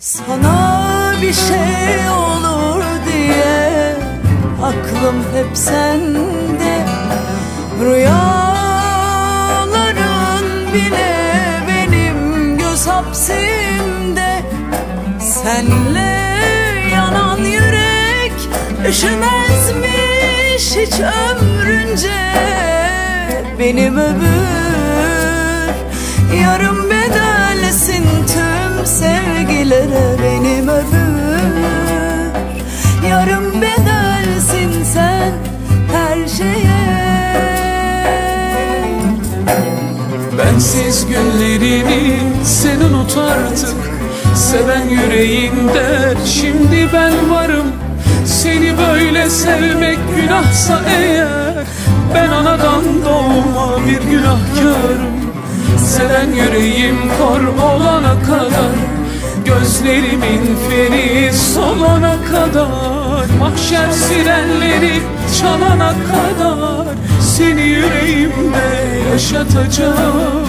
Sana bir şey olur diye Aklım hep sende. Rüyaların bile benim göz hapsimde. Senle yanan yürek Üşümezmiş hiç ömrünce. Benim ömür yarım bedelsin her şeye Bensiz günlerini sen unut artık. Seven yüreğinde şimdi ben varım. Seni böyle sevmek günahsa eğer Ben anadan doğma bir günahkarım. Seven yüreğim kor olana kadar Gözlerimin feri solana kadar Mahşer sirenleri çalana kadar Seni yüreğimde yaşatacağım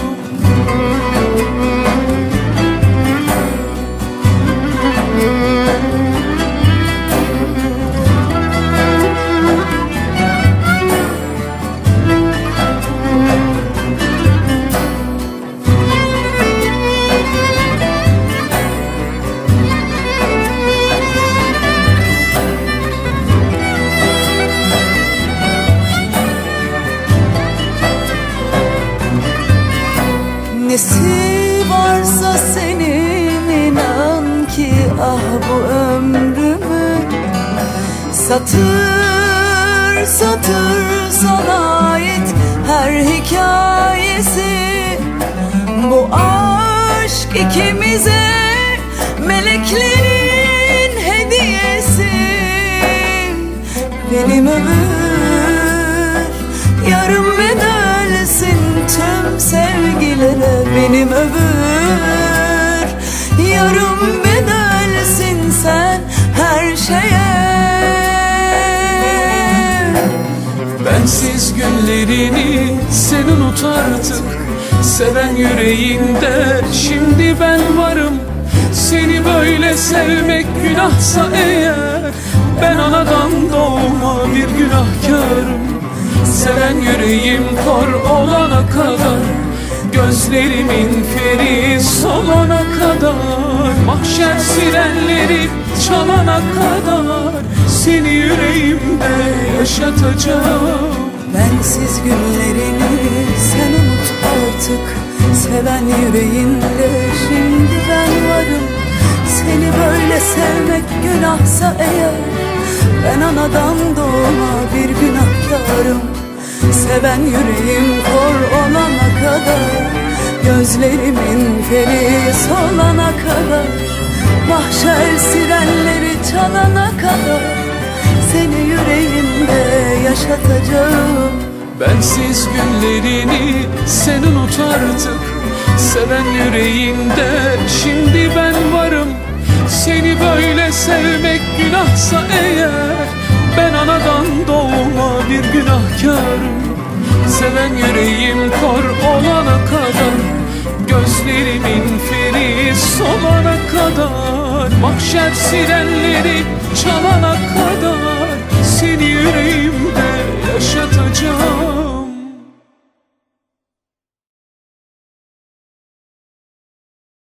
ah bu ömrümü Satır satır sana ait her hikayesi. Bu aşk ikimize meleklerin hediyesi. Benim ömür yarım bedelsin tüm sevgilere. Benim ömür yarım bedelsin her şeye Bensiz günlerini sen unut artık. Seven yüreğinde şimdi ben varım. Seni böyle sevmek günahsa eğer Ben anadan doğma bir günahkarım. Seven yüreğim kor olana kadar Gözlerimin feri solana kadar Mahşer sirenleri çalana kadar Seni yüreğimde yaşatacağım. Bensiz günlerini sen unut artık. Seven yüreğinde şimdi ben varım. Seni böyle sevmek günahsa eğer Ben anadan doğma bir günahkarım. Seven yüreğim kor olana kadar Gözlerimin feri solana kadar Mahşer sirenleri çalana kadar Seni yüreğimde yaşatacağım. Bensiz günlerini sen unut artık Seven yüreğinde şimdi ben varım. Seni böyle sevmek günahsa eğer Ben anadan doğma bir günahkarım Seven yüreğim kor olana kadar Gözlerimin feri solana kadar. Mahşer sirenleri çalana kadar Seni yüreğim